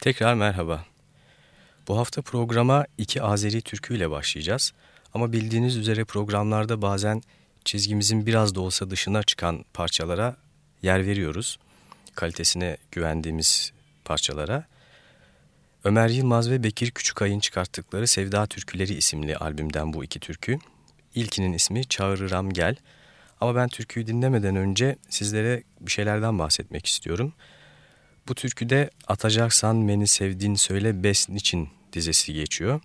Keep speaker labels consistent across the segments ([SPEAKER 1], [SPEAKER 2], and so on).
[SPEAKER 1] Tekrar merhaba. Bu hafta programa iki Azeri türküyle başlayacağız. Ama bildiğiniz üzere programlarda bazen çizgimizin biraz da olsa dışına çıkan parçalara yer veriyoruz. Kalitesine güvendiğimiz parçalara. Ömer Yılmaz ve Bekir Küçükay'ın çıkarttıkları Sevda Türküleri isimli albümden bu iki türkü. İlkinin ismi Çağırıram Gel. Ama ben türküyü dinlemeden önce sizlere bir şeylerden bahsetmek istiyorum. Bu türküde atacaksan beni sevdiğin söyle bes niçin dizesi geçiyor.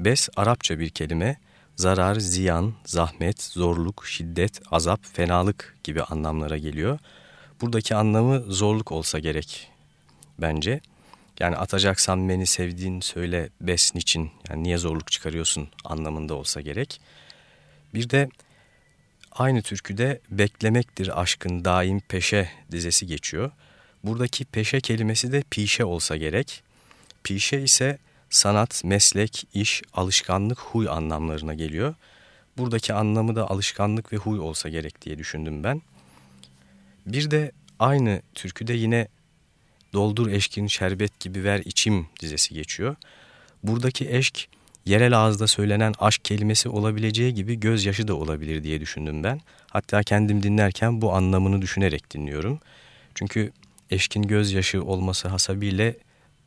[SPEAKER 1] Bes Arapça bir kelime. Zarar, ziyan, zahmet, zorluk, şiddet, azap, fenalık gibi anlamlara geliyor. Buradaki anlamı zorluk olsa gerek bence. Yani atacaksan beni sevdiğin söyle bes niçin yani niye zorluk çıkarıyorsun anlamında olsa gerek. Bir de aynı türküde beklemektir aşkın daim peşe dizesi geçiyor. Buradaki peşe kelimesi de pişe olsa gerek. Pişe ise sanat, meslek, iş, alışkanlık, huy anlamlarına geliyor. Buradaki anlamı da alışkanlık ve huy olsa gerek diye düşündüm ben. Bir de aynı türküde yine doldur eşkin şerbet gibi ver içim dizesi geçiyor. Buradaki eşk yerel ağızda söylenen aşk kelimesi olabileceği gibi gözyaşı da olabilir diye düşündüm ben. Hatta kendim dinlerken bu anlamını düşünerek dinliyorum. Çünkü eşkin gözyaşı olması hasabiyle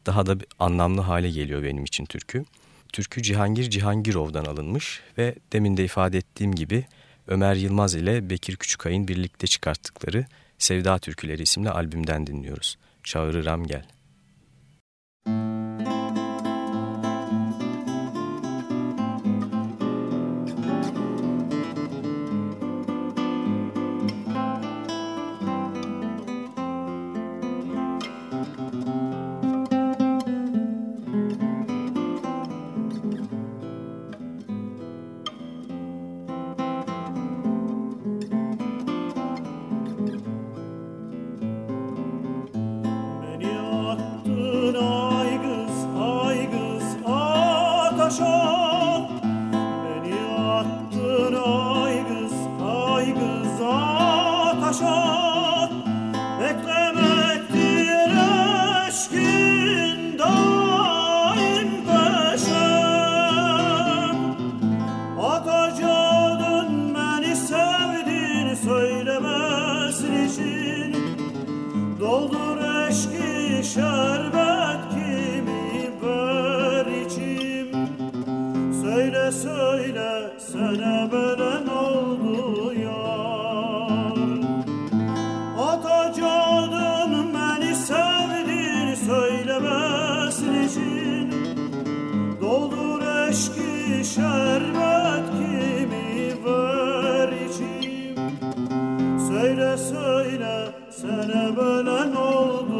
[SPEAKER 1] daha da anlamlı hale geliyor benim için türkü. Türkü Cihangir Cihangirov'dan alınmış ve demin de ifade ettiğim gibi Ömer Yılmaz ile Bekir Küçükay'ın birlikte çıkarttıkları Sevda Türküleri isimli albümden dinliyoruz. söyle söyle. Sene bölen oldu?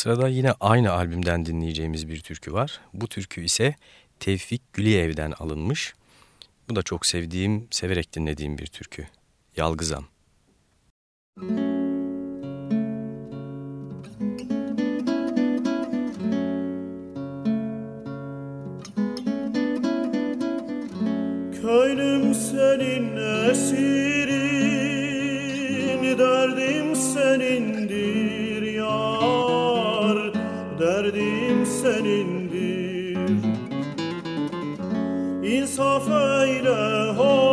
[SPEAKER 2] Sırada yine aynı albümden dinleyeceğimiz bir türkü var. Bu türkü ise Tevfik Güliyev'den alınmış. Bu da çok sevdiğim, severek dinlediğim bir türkü. Yalgızam.
[SPEAKER 1] Müzik Köylüm senin esirin, derdim senin so a Hoffnung.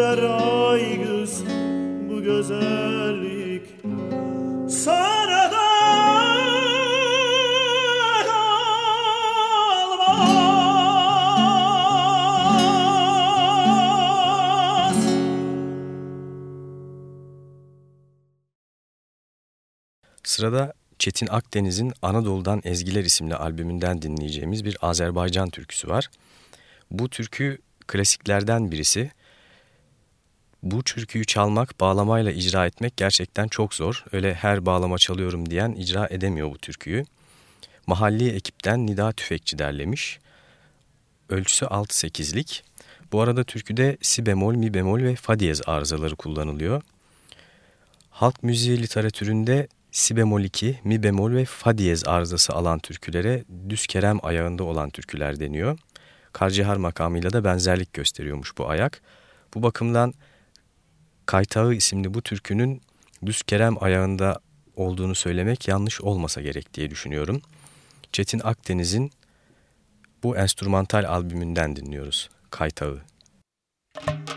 [SPEAKER 1] Çağırıram gel.
[SPEAKER 2] Sırada Çetin Akdeniz'in Anadolu'dan Ezgiler isimli albümünden dinleyeceğimiz bir Azerbaycan türküsü var. Bu türkü klasiklerden birisi. Bu türküyü çalmak, bağlamayla icra etmek gerçekten çok zor. Öyle her bağlama çalıyorum diyen icra edemiyor bu türküyü. Mahalli ekipten Nida Tüfekçi derlemiş. Ölçüsü 6-8'lik. Bu arada türküde si bemol, mi bemol ve fa diyez arızaları kullanılıyor. Halk müziği literatüründe si bemol 2, mi bemol ve fa diyez arızası alan türkülere düz kerem ayağında olan türküler deniyor. Karcihar makamıyla da benzerlik gösteriyormuş bu ayak. Bu bakımdan Kaytağı isimli bu türkünün düz kerem ayağında olduğunu söylemek yanlış olmasa gerek diye düşünüyorum. Çetin Akdeniz'in bu enstrümantal albümünden dinliyoruz. Kaytağı. Müzik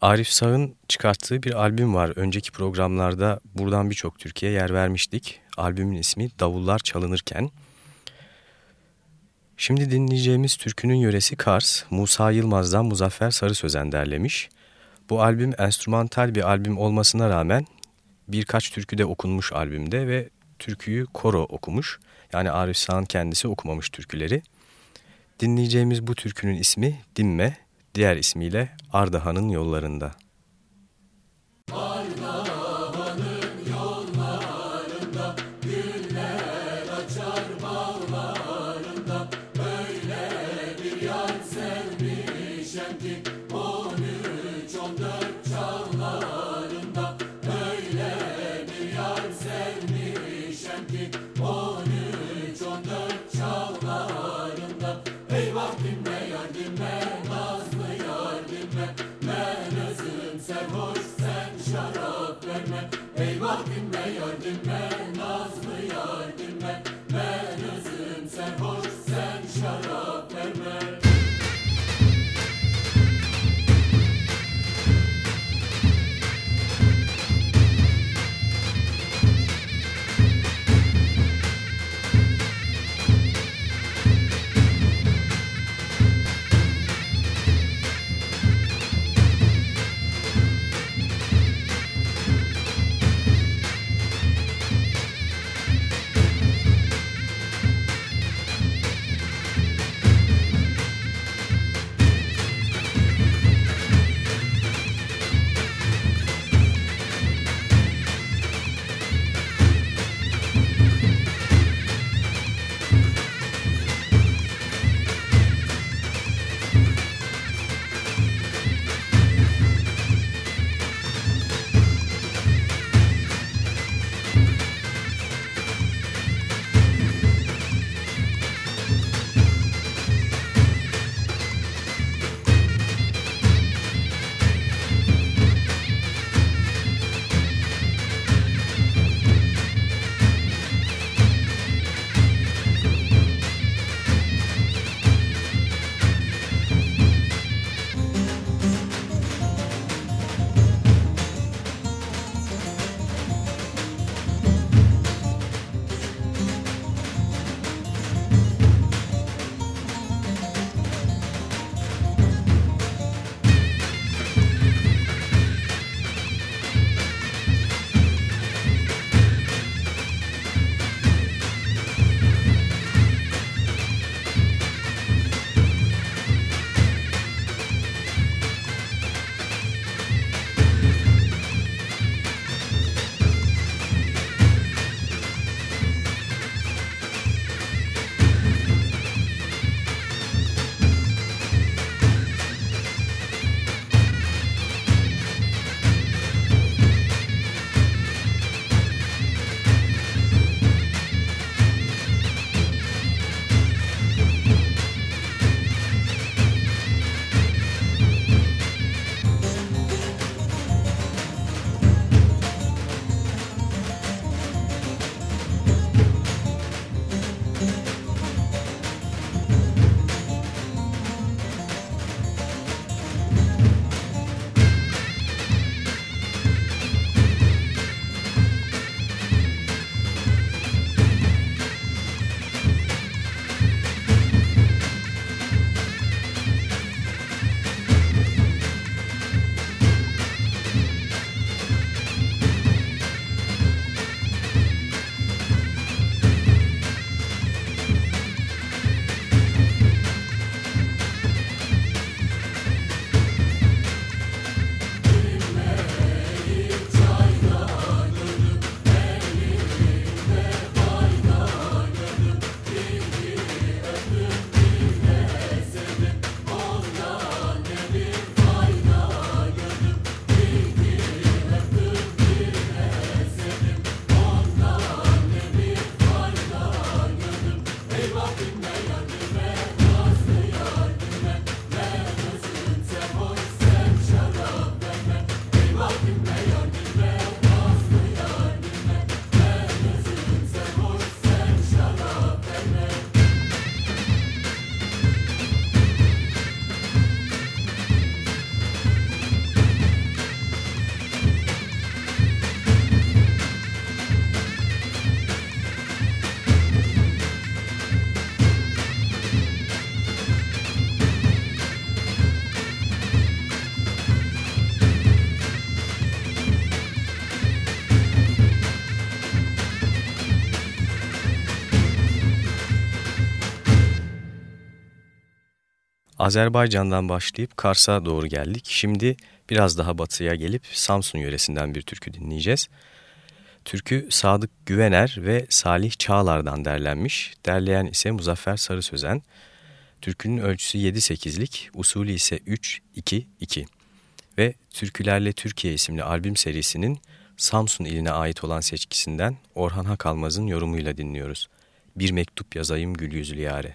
[SPEAKER 2] Arif Sağ'ın çıkarttığı bir albüm var. Önceki programlarda buradan birçok Türkiye yer vermiştik. Albümün ismi Davullar Çalınırken. Şimdi dinleyeceğimiz türkünün yöresi Kars, Musa Yılmaz'dan Muzaffer Sarı Sözen derlemiş. Bu albüm enstrümantal bir albüm olmasına rağmen birkaç türkü de okunmuş albümde ve türküyü koro okumuş. Yani Arif Sağ'ın kendisi okumamış türküleri. Dinleyeceğimiz bu türkünün ismi Dimme, diğer ismiyle Ardahan'ın yollarında. Martin Ray und den Berners. Azerbaycan'dan başlayıp Kars'a doğru geldik. Şimdi biraz daha batıya gelip Samsun yöresinden bir türkü dinleyeceğiz. Türkü Sadık Güvener ve Salih Çağlar'dan derlenmiş. Derleyen ise Muzaffer Sarı Sözen. Türkünün ölçüsü 7-8'lik, usulü ise 3-2-2. Ve Türkülerle Türkiye isimli albüm serisinin Samsun iline ait olan seçkisinden Orhan Hakalmaz'ın yorumuyla dinliyoruz. Bir mektup yazayım gül yüzlü yare.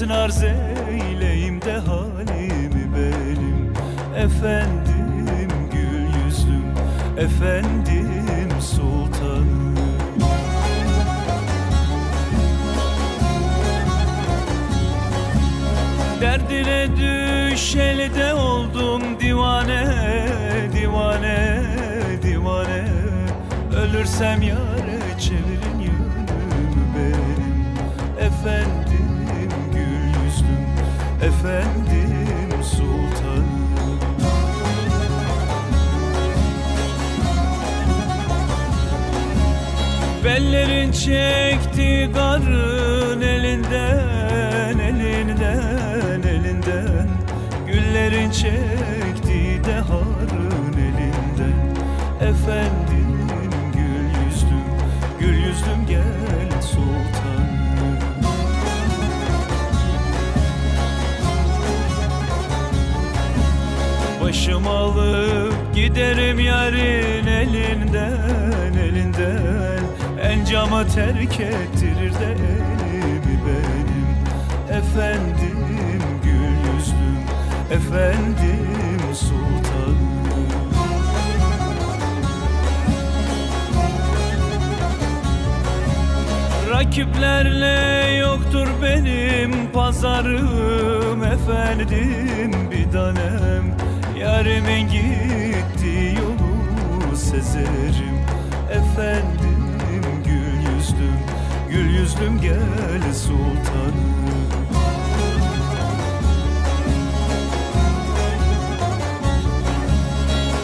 [SPEAKER 3] Gelsin arz eyleyim de halimi benim. Efendim gül yüzlüm efendim sultanım. Derdine düşeli de efendim sultanım. Bellerin çekti garın elinden elinden elinden. Güllerin çekti de harın elinden. Efendim Başım alıp giderim yarın elinden elinden. Encamı terk ettirir de elimi benim? Efendim gül yüzlüm efendim sultanım. Rakiplerle yoktur benim pazarım efendim bir tanem Yarimin gitti yolu sezerim. Efendim gül yüzlüm Gül yüzlüm gel sultanım.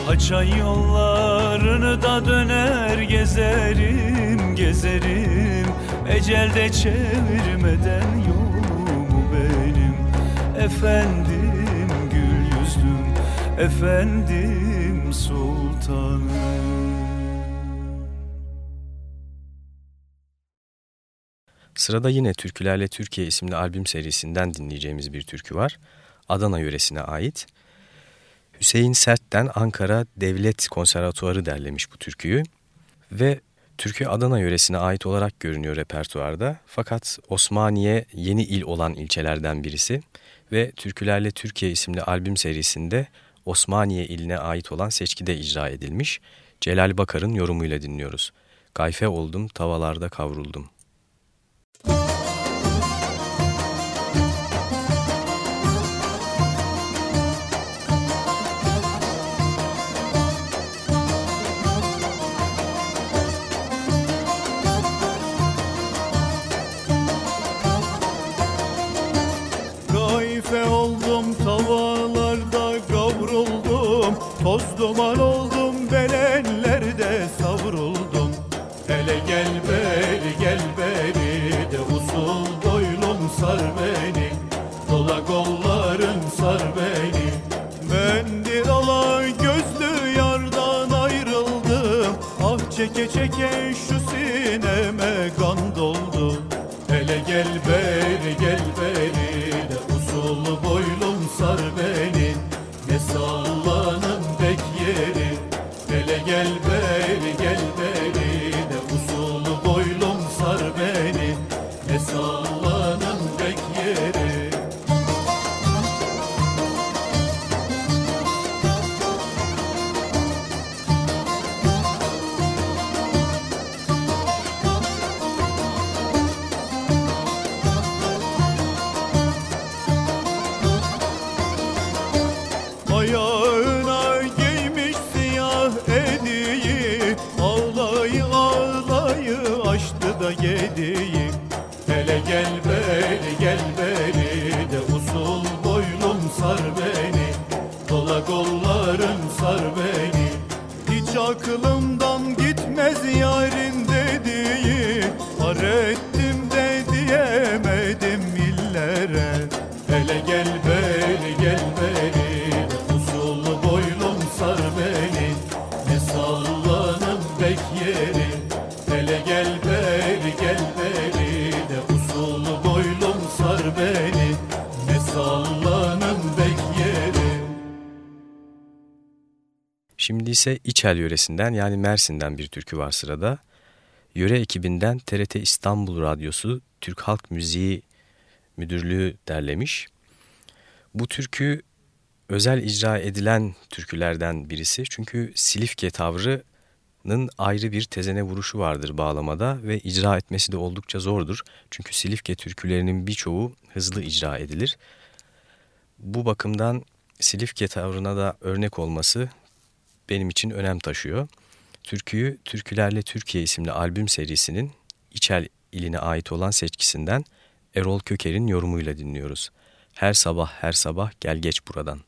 [SPEAKER 3] Haçan yollarını da döner gezerim gezerim. Ecelde çevirmeden yolumu benim. Efendim efendim sultanım
[SPEAKER 2] Sırada yine Türkülerle Türkiye isimli albüm serisinden dinleyeceğimiz bir türkü var. Adana yöresine ait. Hüseyin Sert'ten Ankara Devlet Konservatuarı derlemiş bu türküyü. Ve türkü Adana yöresine ait olarak görünüyor repertuarda. Fakat Osmaniye yeni il olan ilçelerden birisi. Ve Türkülerle Türkiye isimli albüm serisinde Osmaniye iline ait olan seçkide icra edilmiş. Celal Bakar'ın yorumuyla dinliyoruz. Gayfe oldum, tavallarda kavruldum.
[SPEAKER 1] Toz duman oldum belenlerde savruldum. Hele gel beri Hele gel beri gel beri
[SPEAKER 2] ise İçel yöresinden yani Mersin'den bir türkü var sırada. Yöre ekibinden TRT İstanbul Radyosu Türk Halk Müziği Müdürlüğü derlemiş. Bu türkü özel icra edilen türkülerden birisi. Çünkü Silifke tavrının ayrı bir tezene vuruşu vardır bağlamada ve icra etmesi de oldukça zordur. Çünkü Silifke türkülerinin birçoğu hızlı icra edilir. Bu bakımdan Silifke tavrına da örnek olması benim için önem taşıyor. Türküyü Türkülerle Türkiye isimli albüm serisinin İçel iline ait olan seçkisinden Erol Köker'in yorumuyla dinliyoruz. Her sabah her sabah gel geç buradan.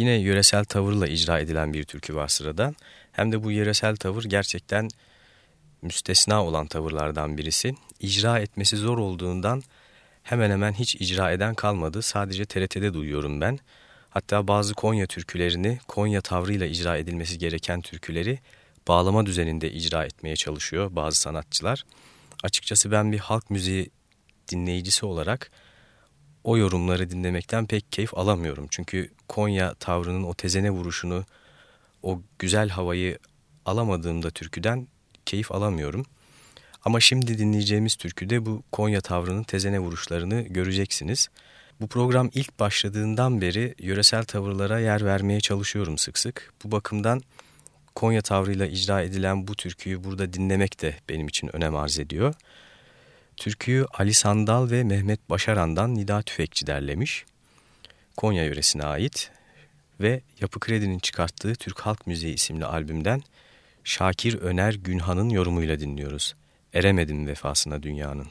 [SPEAKER 2] Yine yöresel tavırla icra edilen bir türkü var sırada. Hem de bu yöresel tavır gerçekten müstesna olan tavırlardan birisi. İcra etmesi zor olduğundan hemen hemen hiç icra eden kalmadı. Sadece TRT'de duyuyorum ben. Hatta bazı Konya türkülerini Konya tavrıyla icra edilmesi gereken türküleri bağlama düzeninde icra etmeye çalışıyor bazı sanatçılar. Açıkçası ben bir halk müziği dinleyicisi olarak o yorumları dinlemekten pek keyif alamıyorum. Çünkü Konya tavrının o tezene vuruşunu, o güzel havayı alamadığımda türküden keyif alamıyorum. Ama şimdi dinleyeceğimiz türküde bu Konya tavrının tezene vuruşlarını göreceksiniz. Bu program ilk başladığından beri yöresel tavırlara yer vermeye çalışıyorum sık sık. Bu bakımdan Konya tavrıyla icra edilen bu türküyü burada dinlemek de benim için önem arz ediyor. Türküyü Ali Sandal ve Mehmet Başaran'dan Nida Tüfekçi derlemiş. Konya yöresine ait ve Yapı Kredi'nin çıkarttığı Türk Halk Müziği isimli albümden Şakir Öner Günhan'ın yorumuyla dinliyoruz. Eremedim vefasına dünyanın.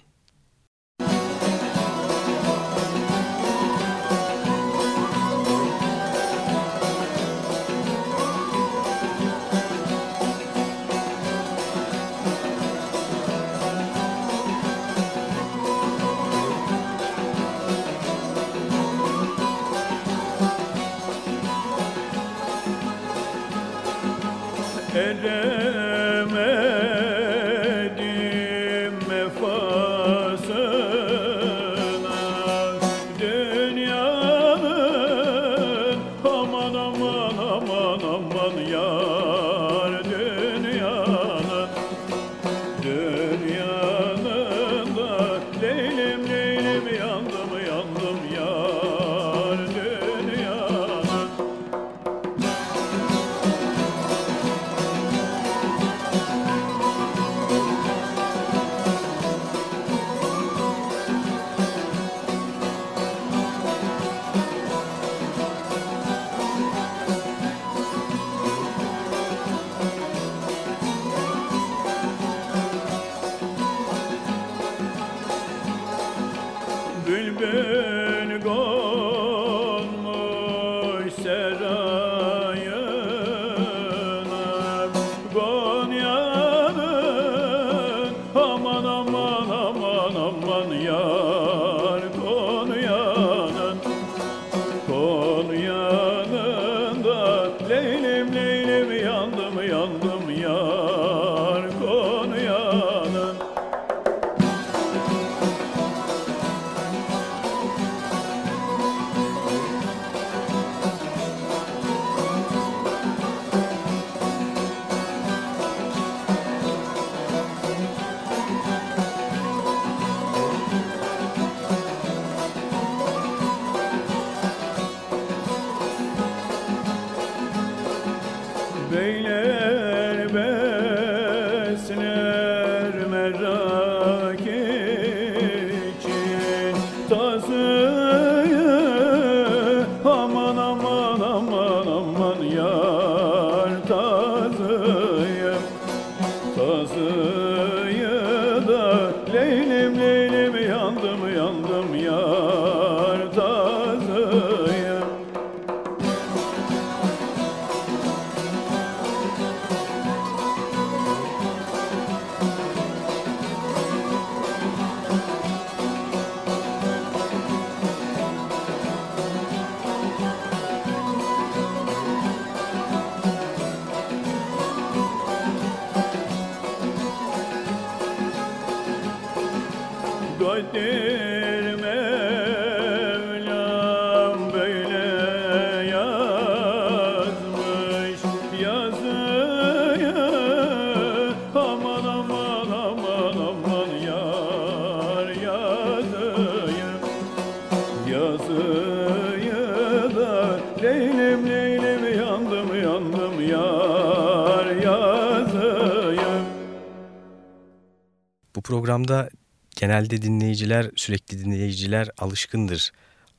[SPEAKER 2] Programda genelde dinleyiciler, sürekli dinleyiciler alışkındır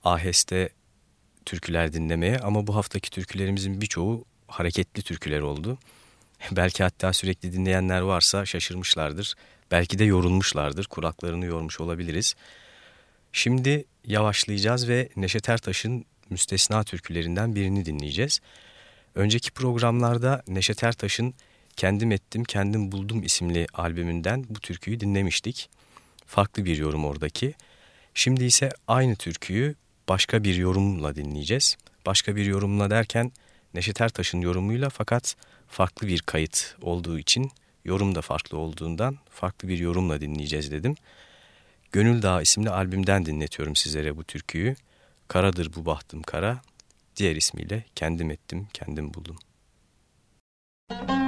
[SPEAKER 2] aheste türküler dinlemeye ama bu haftaki türkülerimizin birçoğu hareketli türküler oldu. Belki hatta sürekli dinleyenler varsa şaşırmışlardır. Belki de yorulmuşlardır. Kuraklarını yormuş olabiliriz. Şimdi yavaşlayacağız ve Neşet Ertaş'ın müstesna türkülerinden birini dinleyeceğiz. Önceki programlarda Neşet Ertaş'ın Kendim Ettim Kendim Buldum isimli albümünden bu türküyü dinlemiştik. Farklı bir yorum oradaki. Şimdi ise aynı türküyü başka bir yorumla dinleyeceğiz. Başka bir yorumla derken Neşet Ertaş'ın yorumuyla fakat farklı bir kayıt olduğu için yorum da farklı olduğundan farklı bir yorumla dinleyeceğiz dedim. Gönül Dağı isimli albümden dinletiyorum sizlere bu türküyü. Karadır bu bahtım kara, diğer ismiyle kendim ettim, kendim buldum. Müzik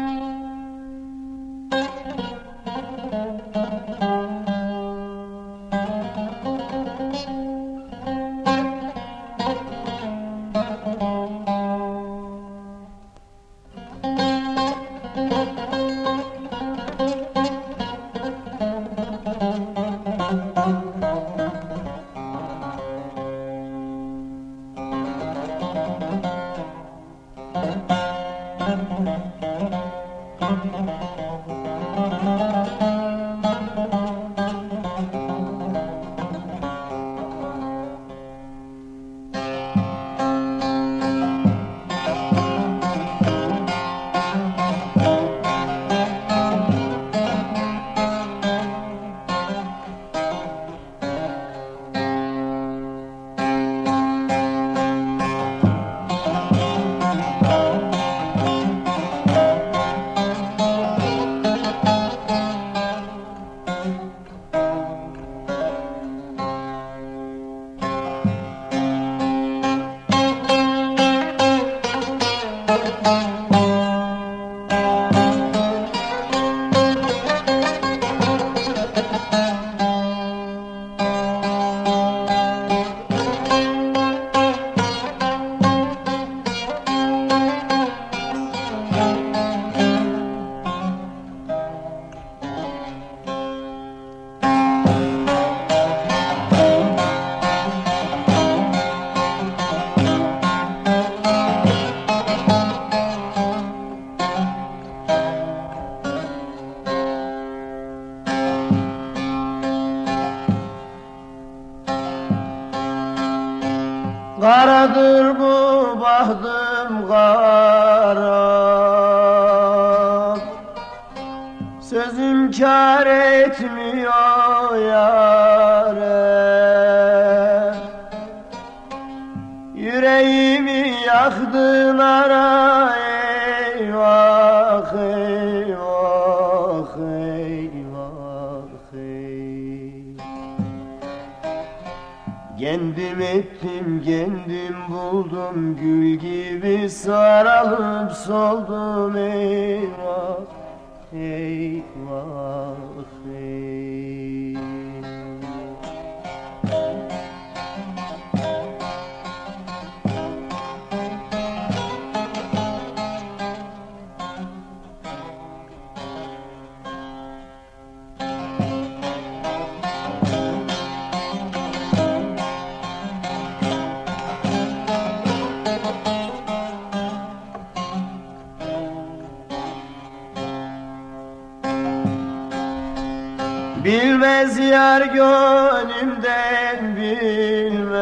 [SPEAKER 4] Bilmez yar gönlümden bilmez.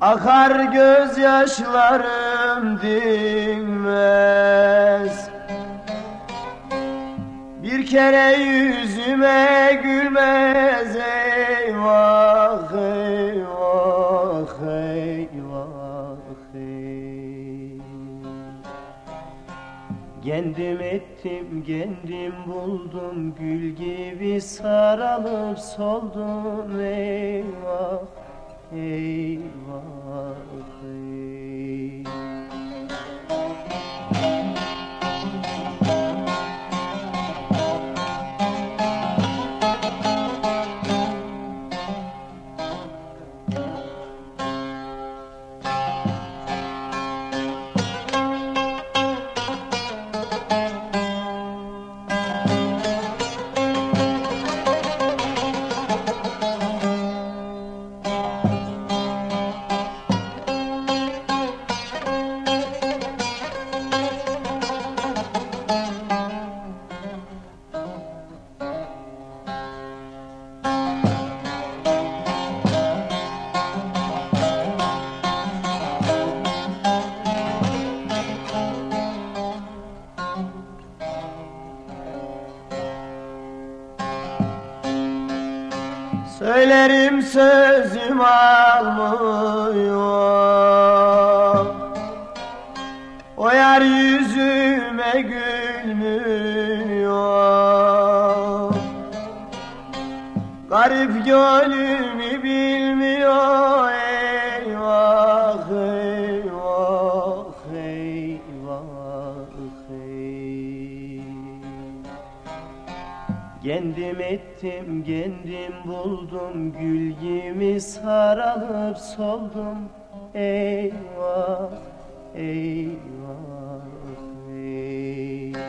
[SPEAKER 4] Akar gözyaşlarım dinmez. Bir kere yüzüme gülmez eyvah eyvah eyvah eyvah. Kendim ettim kendim buldum Gül gibi sarılıp soldum eyvah eyvah Söylerim sözüm almıyor. O yar yüzüme gülmüyor. Garip gönlümü bilmiyor ettim, kendim buldum Gül gibi sarılıp soldum. Eyvah, eyvah, eyvah.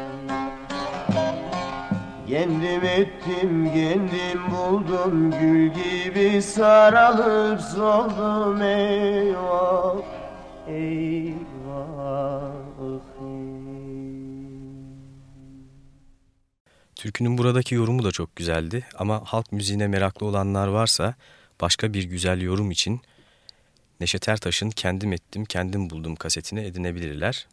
[SPEAKER 4] Kendim ettim, kendim buldum Gül gibi sarılıp soldum. Eyvah, eyvah,
[SPEAKER 2] Türkünün buradaki yorumu da çok güzeldi ama halk müziğine meraklı olanlar varsa başka bir güzel yorum için Neşet Ertaş'ın Kendim Ettim Kendim Buldum kasetini edinebilirler.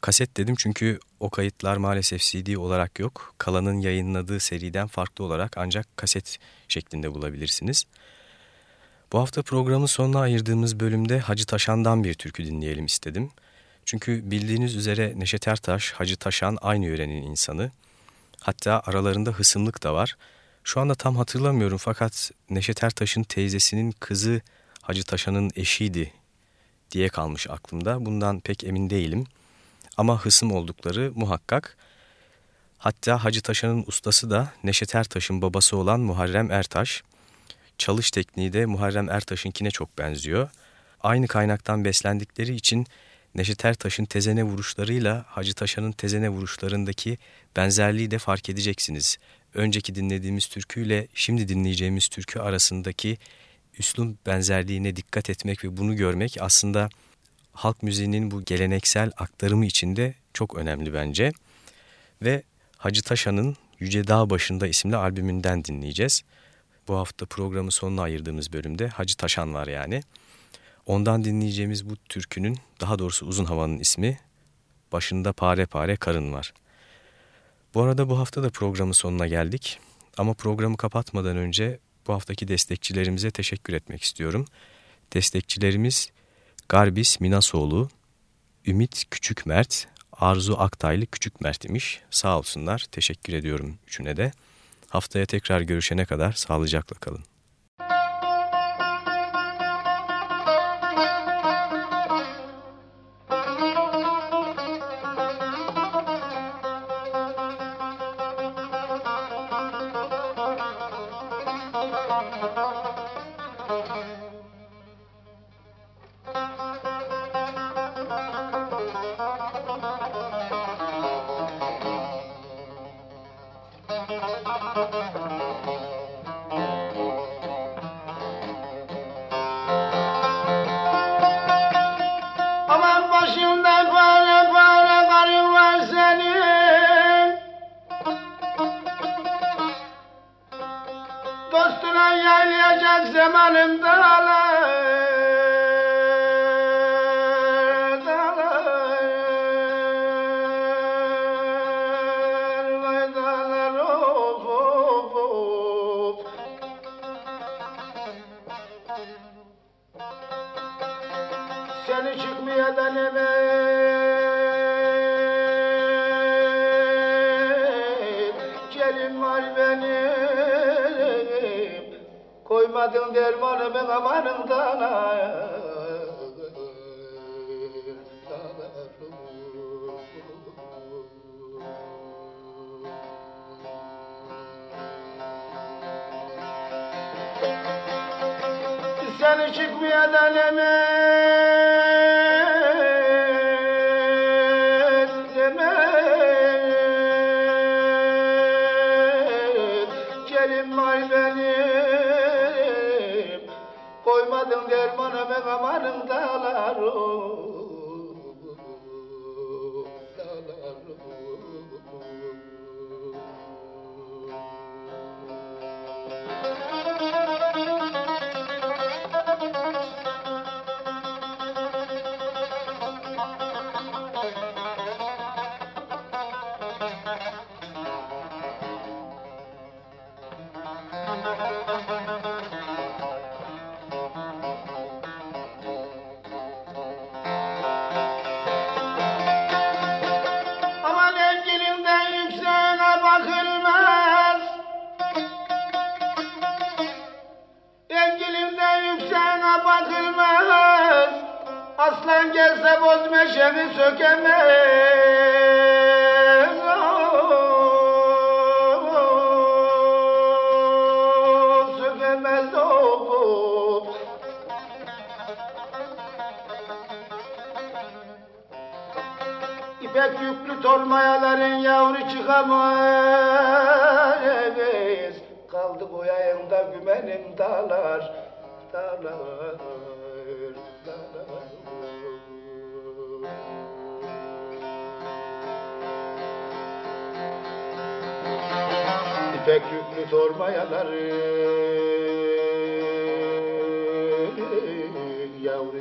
[SPEAKER 2] Kaset dedim çünkü o kayıtlar maalesef CD olarak yok. Kalan'ın yayınladığı seriden farklı olarak ancak kaset şeklinde bulabilirsiniz. Bu hafta programın sonuna ayırdığımız bölümde Hacı Taşan'dan bir türkü dinleyelim istedim. Çünkü bildiğiniz üzere Neşet Ertaş, Hacı Taşan aynı yörenin insanı. Hatta aralarında hısımlık da var. Şu anda tam hatırlamıyorum fakat Neşet Ertaş'ın teyzesinin kızı Hacı Taşan'ın eşiydi diye kalmış aklımda. Bundan pek emin değilim. Ama hısım oldukları muhakkak. Hatta Hacı Taşan'ın ustası da Neşet Ertaş'ın babası olan Muharrem Ertaş. Çalış tekniği de Muharrem Ertaş'ınkine çok benziyor. Aynı kaynaktan beslendikleri için Neşet Ertaş'ın tezene vuruşlarıyla Hacı Taşan'ın tezene vuruşlarındaki benzerliği de fark edeceksiniz. Önceki dinlediğimiz türküyle şimdi dinleyeceğimiz türkü arasındaki üslum benzerliğine dikkat etmek ve bunu görmek aslında halk müziğinin bu geleneksel aktarımı içinde çok önemli bence. Ve Hacı Taşan'ın Yüce Dağ Başında isimli albümünden dinleyeceğiz. Bu hafta programı sonuna ayırdığımız bölümde Hacı Taşan var yani. Ondan dinleyeceğimiz bu türkünün daha doğrusu uzun havanın ismi Başında Pare Pare Karın var. Bu arada bu hafta da programın sonuna geldik. Ama programı kapatmadan önce bu haftaki destekçilerimize teşekkür etmek istiyorum. Destekçilerimiz Garbis Minasoğlu, Ümit Küçük Mert, Arzu Aktaylı Küçük Mert imiş. Sağ olsunlar. Teşekkür ediyorum üçüne de. Haftaya tekrar görüşene kadar sağlıcakla kalın.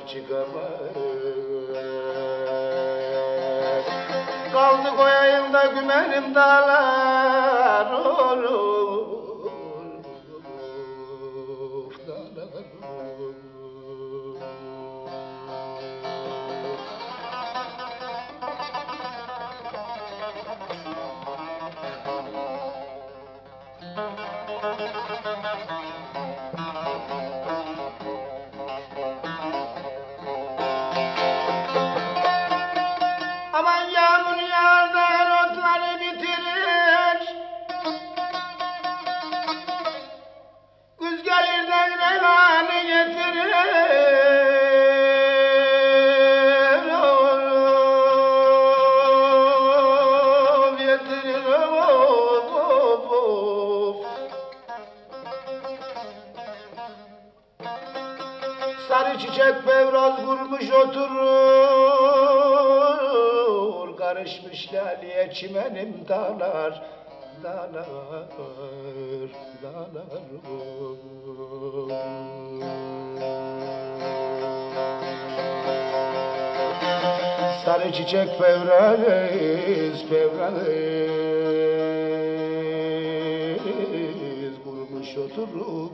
[SPEAKER 5] çıkamaz Kaldı koyayım da gümenim dağlar. çimenim dalar, dalar, dalar. Sarı çiçek fevreniz, fevreniz, kurumuş oturur.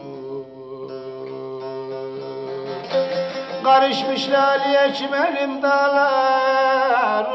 [SPEAKER 5] Karışmış laliye çimelim dağlar